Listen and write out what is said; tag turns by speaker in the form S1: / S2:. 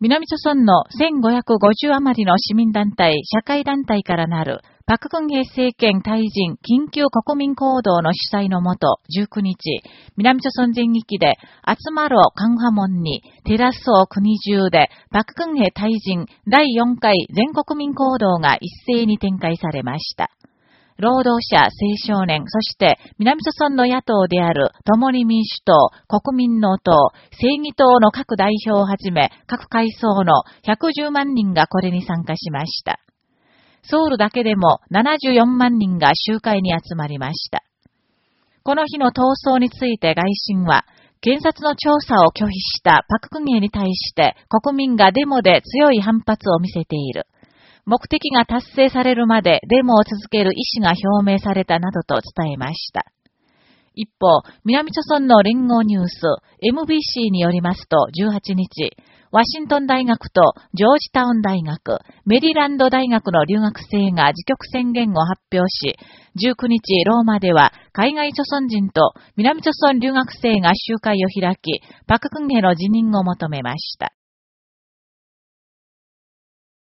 S1: 南朝村の1550余りの市民団体、社会団体からなる、パククンヘ政権退陣緊急国民行動の主催のもと、19日、南朝村全域で、集まろうカンハモンに、テラスオ国中で、パククンヘ退陣第4回全国民行動が一斉に展開されました。労働者、青少年、そして南朝村の野党である共に民主党、国民の党、正義党の各代表をはじめ各階層の110万人がこれに参加しました。ソウルだけでも74万人が集会に集まりました。この日の闘争について外信は、検察の調査を拒否したパククゲに対して国民がデモで強い反発を見せている。目的が達成されるまでデモを続ける意思が表明されたなどと伝えました。一方、南朝村の連合ニュース MBC によりますと18日、ワシントン大学とジョージタウン大学、メリランド大学の留学生が自局宣言を発表し、19日ローマでは海外朝村人と南朝村留学生が集会を開き、パククンヘの辞任を求めました。